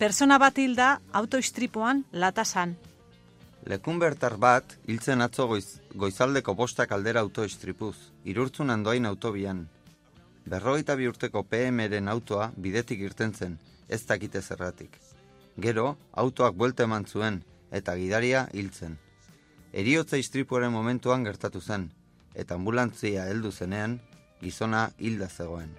Persona bat hilda autoistripoan latasan. Lekun bertar bat, hiltzen atzo goiz, goizaldeko bostak aldera autoistripuz, irurtzun andoain autobian. Berrogeita bi urteko PM-ren autoa bidetik irten zen, ez dakite zerratik. Gero, autoak buelte eman zuen, eta gidaria hiltzen. Eriotza istripuaren momentuan gertatu zen, eta ambulantzia heldu zenean, gizona hilda zegoen.